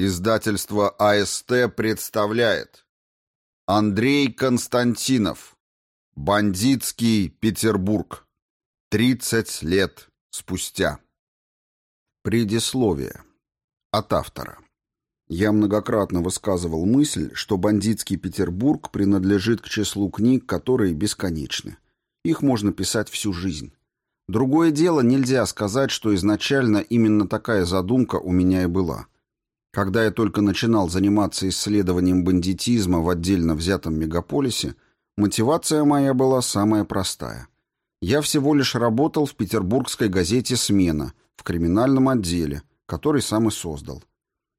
Издательство АСТ представляет. Андрей Константинов. Бандитский Петербург. 30 лет спустя. Предисловие. От автора. Я многократно высказывал мысль, что «Бандитский Петербург» принадлежит к числу книг, которые бесконечны. Их можно писать всю жизнь. Другое дело, нельзя сказать, что изначально именно такая задумка у меня и была – когда я только начинал заниматься исследованием бандитизма в отдельно взятом мегаполисе, мотивация моя была самая простая. Я всего лишь работал в петербургской газете «Смена» в криминальном отделе, который сам и создал.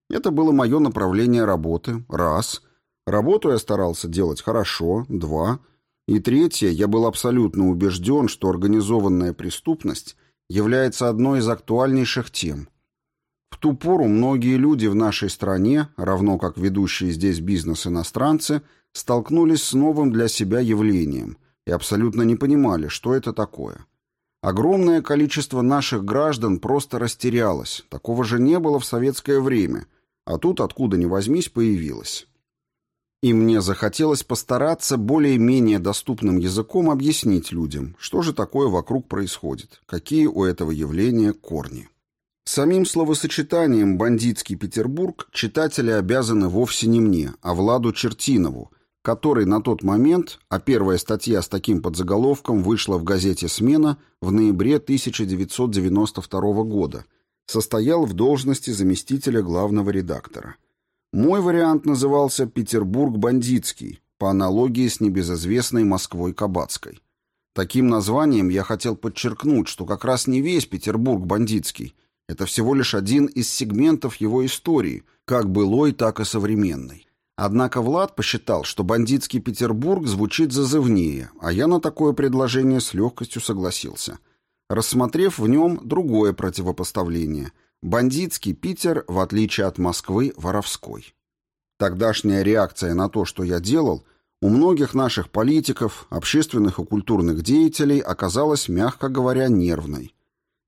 Это было мое направление работы, раз. Работу я старался делать хорошо, два. И третье, я был абсолютно убежден, что организованная преступность является одной из актуальнейших тем – ту пору многие люди в нашей стране, равно как ведущие здесь бизнес иностранцы, столкнулись с новым для себя явлением и абсолютно не понимали, что это такое. Огромное количество наших граждан просто растерялось, такого же не было в советское время, а тут откуда ни возьмись появилось. И мне захотелось постараться более-менее доступным языком объяснить людям, что же такое вокруг происходит, какие у этого явления корни. Самим словосочетанием «бандитский Петербург» читатели обязаны вовсе не мне, а Владу Чертинову, который на тот момент, а первая статья с таким подзаголовком вышла в газете «Смена» в ноябре 1992 года, состоял в должности заместителя главного редактора. Мой вариант назывался «Петербург бандитский», по аналогии с небезызвестной Москвой Кабацкой. Таким названием я хотел подчеркнуть, что как раз не весь Петербург бандитский – это всего лишь один из сегментов его истории, как былой, так и современной. Однако Влад посчитал, что бандитский Петербург звучит зазывнее, а я на такое предложение с легкостью согласился, рассмотрев в нем другое противопоставление – бандитский Питер, в отличие от Москвы, воровской. Тогдашняя реакция на то, что я делал, у многих наших политиков, общественных и культурных деятелей оказалась, мягко говоря, нервной.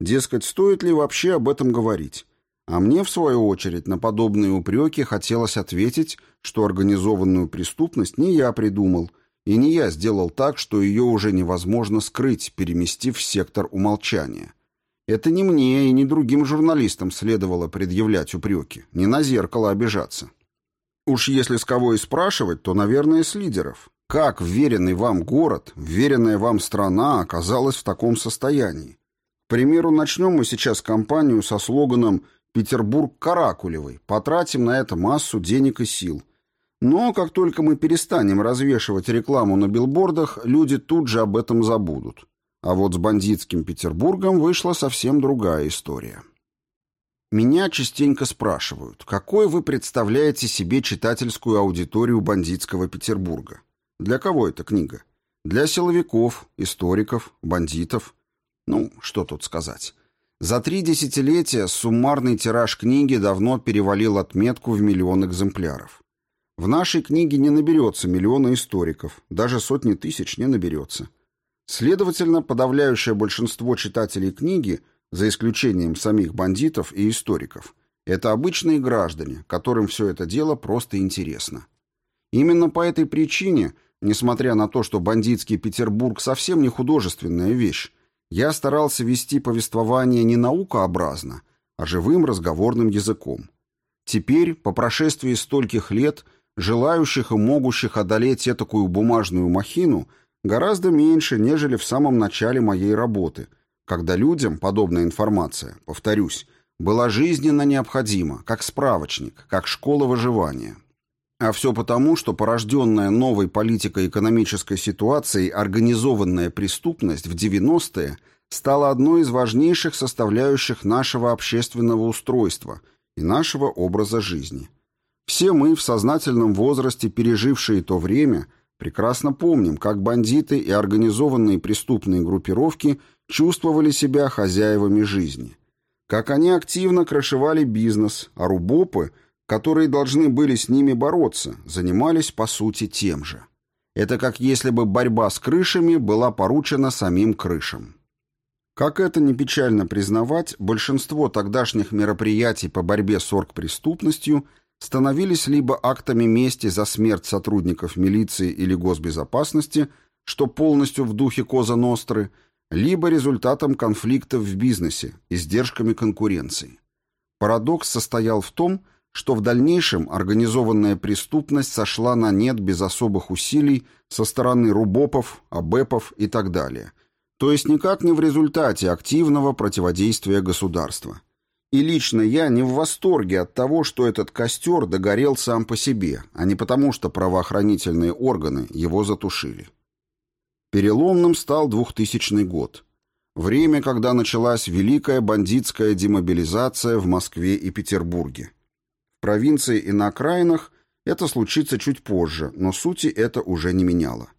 Дескать, стоит ли вообще об этом говорить? А мне, в свою очередь, на подобные упреки хотелось ответить, что организованную преступность не я придумал, и не я сделал так, что ее уже невозможно скрыть, переместив в сектор умолчания. Это не мне и не другим журналистам следовало предъявлять упреки, не на зеркало обижаться. Уж если с кого и спрашивать, то, наверное, с лидеров. Как вверенный вам город, вверенная вам страна оказалась в таком состоянии? Примеру, начнем мы сейчас кампанию со слоганом «Петербург каракулевый», потратим на это массу денег и сил. Но как только мы перестанем развешивать рекламу на билбордах, люди тут же об этом забудут. А вот с бандитским Петербургом вышла совсем другая история. Меня частенько спрашивают, какой вы представляете себе читательскую аудиторию бандитского Петербурга? Для кого эта книга? Для силовиков, историков, бандитов – ну, что тут сказать. За три десятилетия суммарный тираж книги давно перевалил отметку в миллион экземпляров. В нашей книге не наберется миллиона историков, даже сотни тысяч не наберется. Следовательно, подавляющее большинство читателей книги, за исключением самих бандитов и историков, это обычные граждане, которым все это дело просто интересно. Именно по этой причине, несмотря на то, что бандитский Петербург совсем не художественная вещь, я старался вести повествование не наукообразно, а живым разговорным языком. Теперь, по прошествии стольких лет, желающих и могущих одолеть этакую бумажную махину гораздо меньше, нежели в самом начале моей работы, когда людям подобная информация, повторюсь, была жизненно необходима, как справочник, как школа выживания. А все потому, что порожденная новой политико-экономической ситуацией организованная преступность в 90-е стала одной из важнейших составляющих нашего общественного устройства и нашего образа жизни. Все мы в сознательном возрасте, пережившие то время, прекрасно помним, как бандиты и организованные преступные группировки чувствовали себя хозяевами жизни. Как они активно крышевали бизнес, а рубопы – которые должны были с ними бороться, занимались по сути тем же. Это как если бы борьба с крышами была поручена самим крышам. Как это не печально признавать, большинство тогдашних мероприятий по борьбе с оргпреступностью становились либо актами мести за смерть сотрудников милиции или госбезопасности, что полностью в духе Коза Ностры, либо результатом конфликтов в бизнесе, издержками конкуренции. Парадокс состоял в том, что в дальнейшем организованная преступность сошла на нет без особых усилий со стороны рубопов, абепов и так далее, то есть никак не в результате активного противодействия государства. И лично я не в восторге от того, что этот костер догорел сам по себе, а не потому, что правоохранительные органы его затушили. Переломным стал 2000 год. Время, когда началась великая бандитская демобилизация в Москве и Петербурге. Провинции и на окраинах это случится чуть позже, но сути это уже не меняло.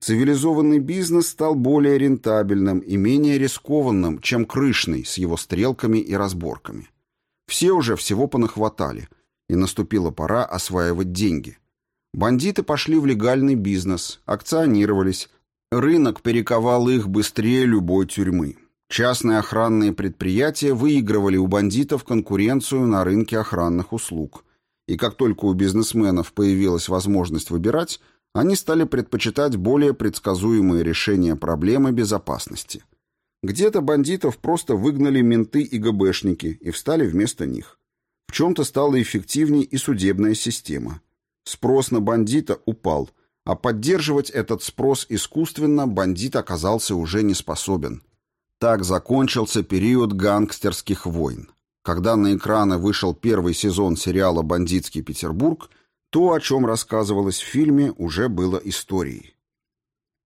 Цивилизованный бизнес стал более рентабельным и менее рискованным, чем крышный с его стрелками и разборками. Все уже всего понахватали, и наступила пора осваивать деньги. Бандиты пошли в легальный бизнес, акционировались, рынок перековал их быстрее любой тюрьмы. Частные охранные предприятия выигрывали у бандитов конкуренцию на рынке охранных услуг. И как только у бизнесменов появилась возможность выбирать, они стали предпочитать более предсказуемые решения проблемы безопасности. Где-то бандитов просто выгнали менты и ГБшники и встали вместо них. В чем-то стала эффективней и судебная система. Спрос на бандита упал, а поддерживать этот спрос искусственно бандит оказался уже не способен. Так закончился период гангстерских войн. Когда на экраны вышел первый сезон сериала «Бандитский Петербург», то, о чем рассказывалось в фильме, уже было историей.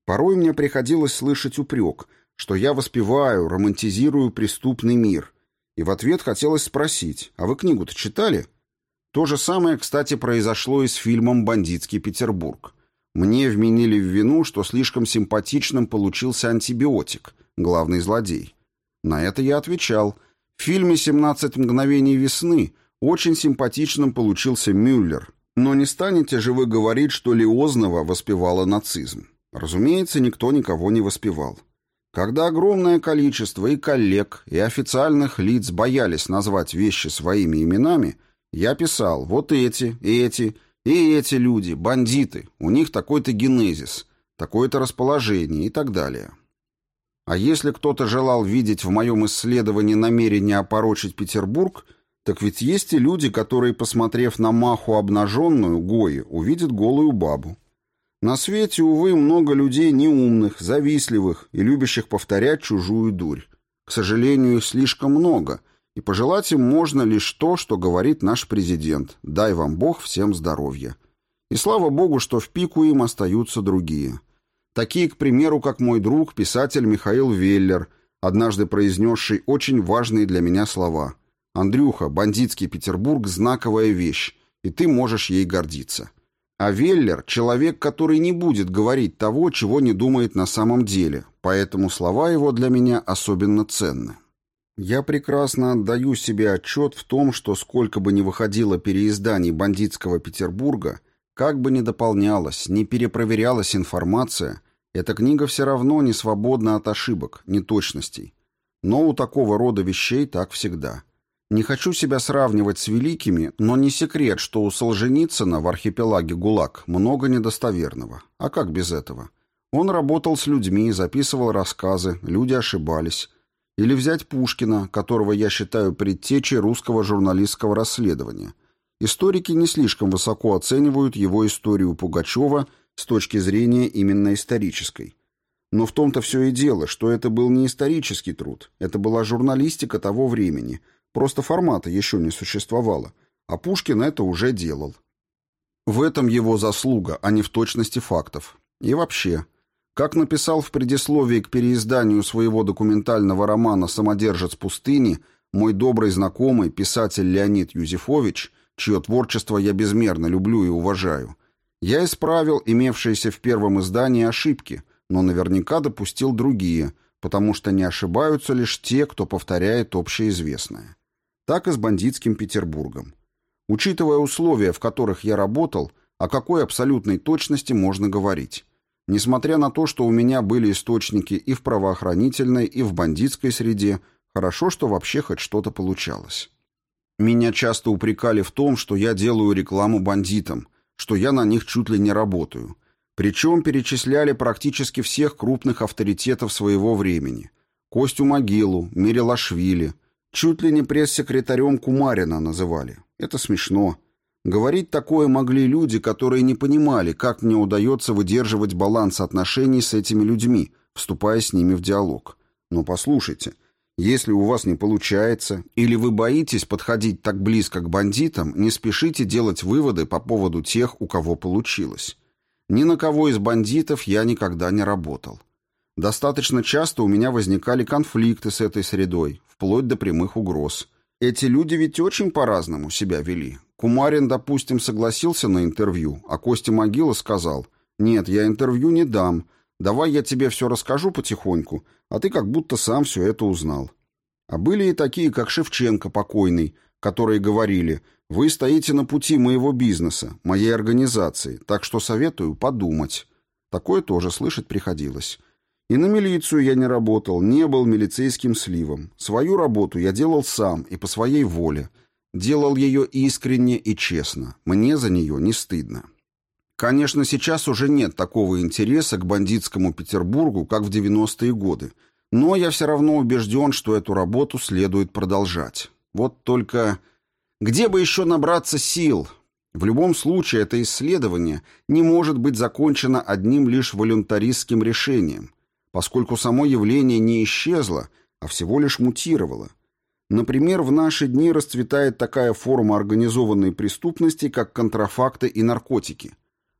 Порой мне приходилось слышать упрек, что я воспеваю, романтизирую преступный мир, и в ответ хотелось спросить, а вы книгу-то читали? То же самое, кстати, произошло и с фильмом «Бандитский Петербург». Мне вменили в вину, что слишком симпатичным получился антибиотик, главный злодей. На это я отвечал. В фильме «17 мгновений весны» очень симпатичным получился Мюллер, но не станете же вы говорить, что Лиознова воспевала нацизм. Разумеется, никто никого не воспевал. Когда огромное количество и коллег, и официальных лиц боялись назвать вещи своими именами, я писал «вот эти, эти, и эти люди, бандиты, у них такой-то генезис, такое-то расположение и так далее». А если кто-то желал видеть в моем исследовании намерение опорочить Петербург – так ведь есть и люди, которые, посмотрев на маху обнаженную, Гои, увидят голую бабу. На свете, увы, много людей неумных, завистливых и любящих повторять чужую дурь. К сожалению, их слишком много, и пожелать им можно лишь то, что говорит наш президент «дай вам Бог всем здоровья». И слава Богу, что в пику им остаются другие. Такие, к примеру, как мой друг, писатель Михаил Веллер, однажды произнесший очень важные для меня слова – Андрюха, бандитский Петербург – знаковая вещь, и ты можешь ей гордиться. А Веллер – человек, который не будет говорить того, чего не думает на самом деле, поэтому слова его для меня особенно ценны. Я прекрасно отдаю себе отчет в том, что сколько бы ни выходило переизданий бандитского Петербурга, как бы ни дополнялась, ни перепроверялась информация, эта книга все равно не свободна от ошибок, неточностей. Но у такого рода вещей так всегда – не хочу себя сравнивать с великими, но не секрет, что у Солженицына в архипелаге ГУЛАГ много недостоверного. А как без этого? Он работал с людьми, записывал рассказы, люди ошибались. Или взять Пушкина, которого я считаю предтечей русского журналистского расследования. Историки не слишком высоко оценивают его историю Пугачева с точки зрения именно исторической. Но в том-то все и дело, что это был не исторический труд, это была журналистика того времени – Просто формата еще не существовало, а Пушкин это уже делал. В этом его заслуга, а не в точности фактов. И вообще, как написал в предисловии к переизданию своего документального романа «Самодержец пустыни» мой добрый знакомый, писатель Леонид Юзефович, чье творчество я безмерно люблю и уважаю, я исправил имевшиеся в первом издании ошибки, но наверняка допустил другие, потому что не ошибаются лишь те, кто повторяет общеизвестное так и с бандитским Петербургом. Учитывая условия, в которых я работал, о какой абсолютной точности можно говорить? Несмотря на то, что у меня были источники и в правоохранительной, и в бандитской среде, хорошо, что вообще хоть что-то получалось. Меня часто упрекали в том, что я делаю рекламу бандитам, что я на них чуть ли не работаю. Причем перечисляли практически всех крупных авторитетов своего времени. Костю Могилу, Мирилашвили, чуть ли не пресс-секретарем Кумарина называли. Это смешно. Говорить такое могли люди, которые не понимали, как мне удается выдерживать баланс отношений с этими людьми, вступая с ними в диалог. Но послушайте, если у вас не получается, или вы боитесь подходить так близко к бандитам, не спешите делать выводы по поводу тех, у кого получилось. Ни на кого из бандитов я никогда не работал. Достаточно часто у меня возникали конфликты с этой средой, вплоть до прямых угроз. Эти люди ведь очень по-разному себя вели. Кумарин, допустим, согласился на интервью, а Костя Могила сказал, «Нет, я интервью не дам. Давай я тебе все расскажу потихоньку, а ты как будто сам все это узнал». А были и такие, как Шевченко покойный, которые говорили, «Вы стоите на пути моего бизнеса, моей организации, так что советую подумать». Такое тоже слышать приходилось. И на милицию я не работал, не был милицейским сливом. Свою работу я делал сам и по своей воле – Делал ее искренне и честно. Мне за нее не стыдно. Конечно, сейчас уже нет такого интереса к бандитскому Петербургу, как в 90-е годы. Но я все равно убежден, что эту работу следует продолжать. Вот только где бы еще набраться сил? В любом случае, это исследование не может быть закончено одним лишь волюнтаристским решением, поскольку само явление не исчезло, а всего лишь мутировало. Например, в наши дни расцветает такая форма организованной преступности, как контрафакты и наркотики.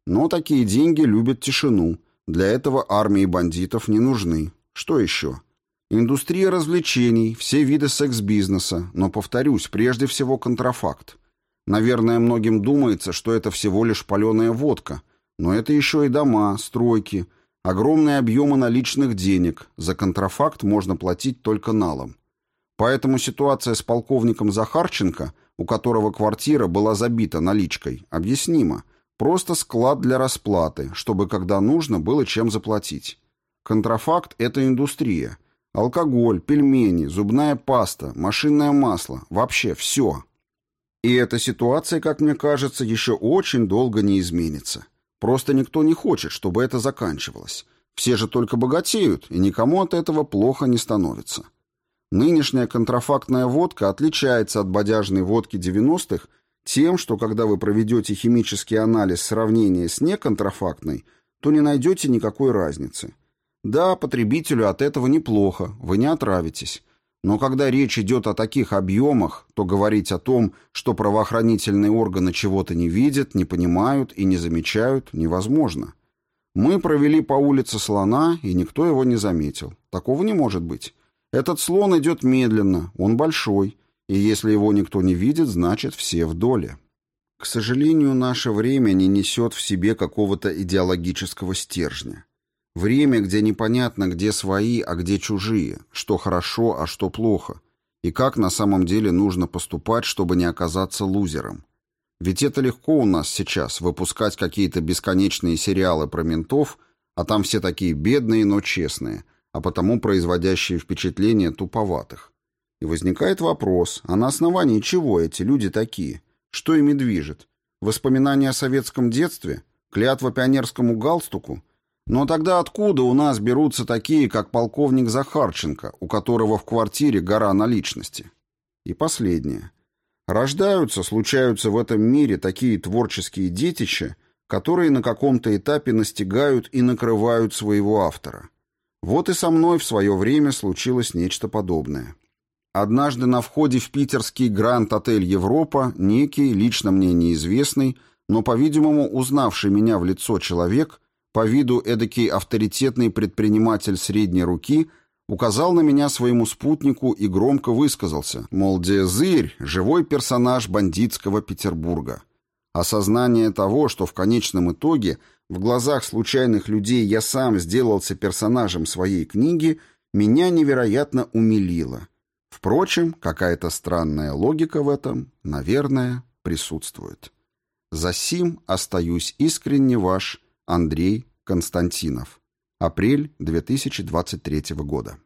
Но такие деньги любят тишину. Для этого армии бандитов не нужны. Что еще? Индустрия развлечений, все виды секс-бизнеса, но, повторюсь, прежде всего контрафакт. Наверное, многим думается, что это всего лишь паленая водка, но это еще и дома, стройки, огромные объемы наличных денег. За контрафакт можно платить только налом. Поэтому ситуация с полковником Захарченко, у которого квартира была забита наличкой, объяснима. Просто склад для расплаты, чтобы, когда нужно, было чем заплатить. Контрафакт – это индустрия. Алкоголь, пельмени, зубная паста, машинное масло – вообще все. И эта ситуация, как мне кажется, еще очень долго не изменится. Просто никто не хочет, чтобы это заканчивалось. Все же только богатеют, и никому от этого плохо не становится. Нынешняя контрафактная водка отличается от бодяжной водки 90-х тем, что когда вы проведете химический анализ сравнения с неконтрафактной, то не найдете никакой разницы. Да, потребителю от этого неплохо, вы не отравитесь. Но когда речь идет о таких объемах, то говорить о том, что правоохранительные органы чего-то не видят, не понимают и не замечают, невозможно. Мы провели по улице слона, и никто его не заметил. Такого не может быть. Этот слон идет медленно, он большой, и если его никто не видит, значит все в доле. К сожалению, наше время не несет в себе какого-то идеологического стержня. Время, где непонятно, где свои, а где чужие, что хорошо, а что плохо, и как на самом деле нужно поступать, чтобы не оказаться лузером. Ведь это легко у нас сейчас, выпускать какие-то бесконечные сериалы про ментов, а там все такие бедные, но честные – а потому производящие впечатление туповатых. И возникает вопрос, а на основании чего эти люди такие? Что ими движет? Воспоминания о советском детстве? Клятва пионерскому галстуку? Но тогда откуда у нас берутся такие, как полковник Захарченко, у которого в квартире гора наличности? И последнее. Рождаются, случаются в этом мире такие творческие детища, которые на каком-то этапе настигают и накрывают своего автора – вот и со мной в свое время случилось нечто подобное. Однажды на входе в питерский Гранд-отель «Европа» некий, лично мне неизвестный, но, по-видимому, узнавший меня в лицо человек, по виду эдакий авторитетный предприниматель средней руки, указал на меня своему спутнику и громко высказался, мол, Дезырь – живой персонаж бандитского Петербурга. Осознание того, что в конечном итоге – в глазах случайных людей я сам сделался персонажем своей книги, меня невероятно умилило. Впрочем, какая-то странная логика в этом, наверное, присутствует. За сим остаюсь искренне ваш Андрей Константинов. Апрель 2023 года.